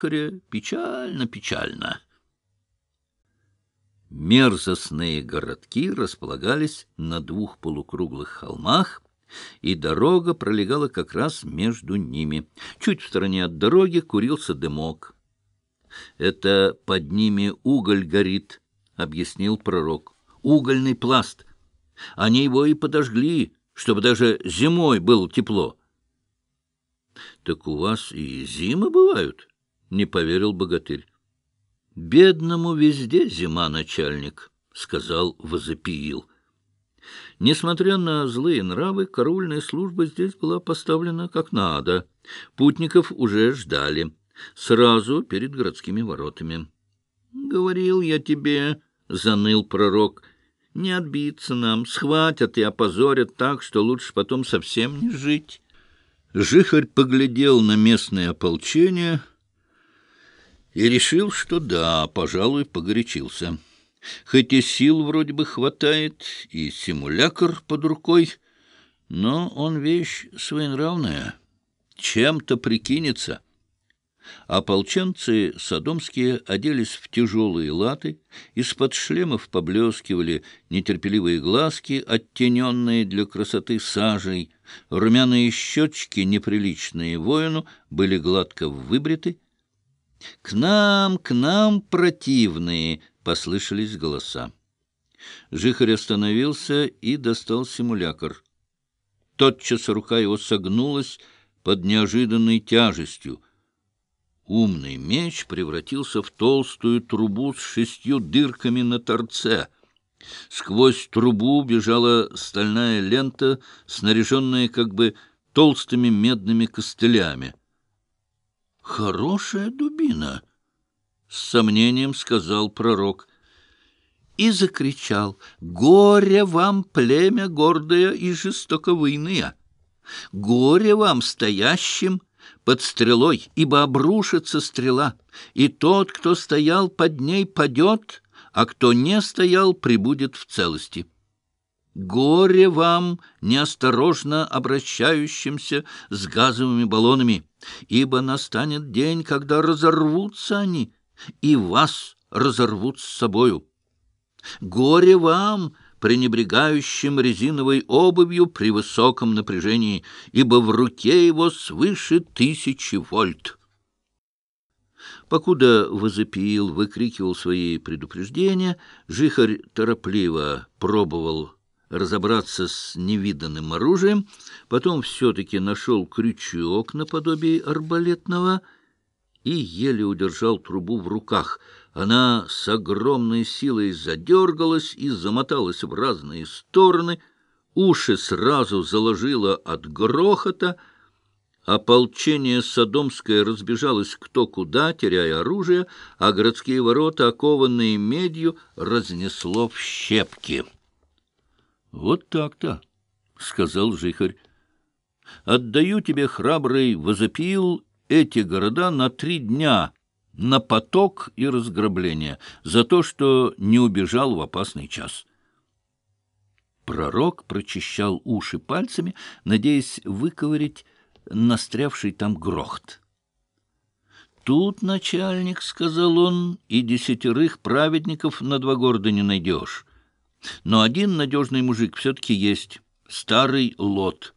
Жихаря печально-печально. Мерзостные городки располагались на двух полукруглых холмах, и дорога пролегала как раз между ними. Чуть в стороне от дороги курился дымок. — Это под ними уголь горит, — объяснил пророк. — Угольный пласт. Они его и подожгли, чтобы даже зимой было тепло. — Так у вас и зимы бывают? — не поверил богатырь. — Бедному везде зима, начальник, — сказал Возопиил. Несмотря на злые нравы, караульная служба здесь была поставлена как надо. Путников уже ждали, сразу перед городскими воротами. — Говорил я тебе, — заныл пророк, — не отбиться нам, схватят и опозорят так, что лучше потом совсем не жить. Жихарь поглядел на местное ополчение и решил, что да, пожалуй, погорячился. Хоть и сил вроде бы хватает, и симулякр под рукой, но он вещь своенравная, чем-то прикинется. Ополченцы содомские оделись в тяжелые латы, из-под шлемов поблескивали нетерпеливые глазки, оттененные для красоты сажей, румяные щечки, неприличные воину, были гладко выбриты. «К нам, к нам, противные!» — послышались голоса. Жихарь остановился и достал симулякр. Тотчас рука его согнулась под неожиданной тяжестью — Умный меч превратился в толстую трубу с шестью дырками на торце. Сквозь трубу бежала стальная лента, снаряженная как бы толстыми медными костылями. — Хорошая дубина! — с сомнением сказал пророк. И закричал, — Горе вам, племя гордое и жестоковыйное! Горе вам, стоящим под стрелой, ибо обрушится стрела, и тот, кто стоял под ней, падет, а кто не стоял, прибудет в целости. Горе вам, неосторожно обращающимся с газовыми баллонами, ибо настанет день, когда разорвутся они, и вас разорвут с собою. Горе вам, пренебрегающим резиновой обувью при высоком напряжении, ибо в руке его свыше тысячи вольт. Покуда Возопиил выкрикивал свои предупреждения, Жихарь торопливо пробовал разобраться с невиданным оружием, потом все-таки нашел крючок наподобие арбалетного и еле удержал трубу в руках — она с огромной силой задергалась и замоталась в разные стороны, уши сразу заложило от грохота, Ополчение Содомское разбежалось кто куда, теряя оружие, а городские ворота, окованные медью, разнесло в щепки. — Вот так-то, — сказал Жихарь. — Отдаю тебе, храбрый, возопил эти города на три дня — на поток и разграбление за то, что не убежал в опасный час. Пророк прочищал уши пальцами, надеясь выковырять настрявший там грохт. «Тут, начальник, — сказал он, — и десятерых праведников на два города не найдешь. Но один надежный мужик все-таки есть, старый Лот.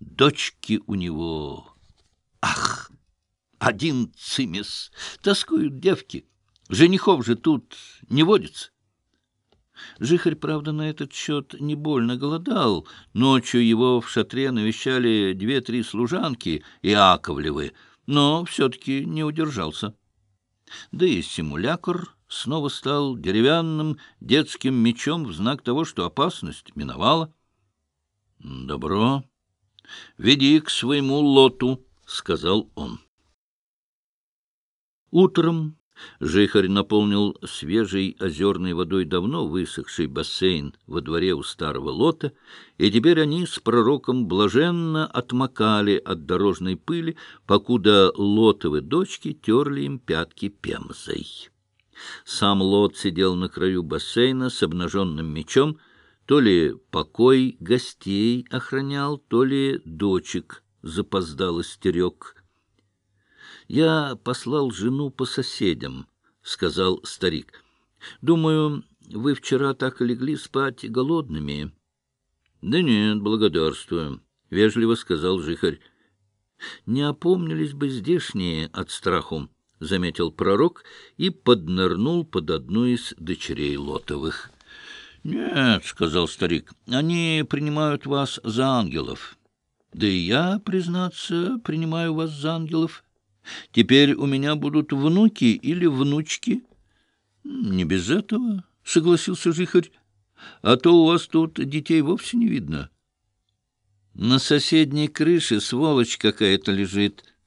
Дочки у него... Ах!» Один цимис. Тоскуют девки. Женихов же тут не водится. Жихарь, правда, на этот счет не больно голодал. Ночью его в шатре навещали две-три служанки и Аковлевы, но все-таки не удержался. Да и симулякр снова стал деревянным детским мечом в знак того, что опасность миновала. — Добро. Веди к своему лоту, — сказал он. Утром Жихарь наполнил свежей озерной водой давно высохший бассейн во дворе у старого лота, и теперь они с пророком блаженно отмокали от дорожной пыли, покуда лотовы дочки терли им пятки пемзой. Сам лот сидел на краю бассейна с обнаженным мечом, то ли покой гостей охранял, то ли дочек запоздало стерег — Я послал жену по соседям, — сказал старик. — Думаю, вы вчера так и легли спать голодными. — Да нет, благодарствую, — вежливо сказал жихарь. — Не опомнились бы здешние от страху, — заметил пророк и поднырнул под одну из дочерей Лотовых. — Нет, — сказал старик, — они принимают вас за ангелов. — Да и я, признаться, принимаю вас за ангелов. Теперь у меня будут внуки или внучки. — Не без этого, — согласился жихарь, — а то у вас тут детей вовсе не видно. — На соседней крыше сволочь какая-то лежит, —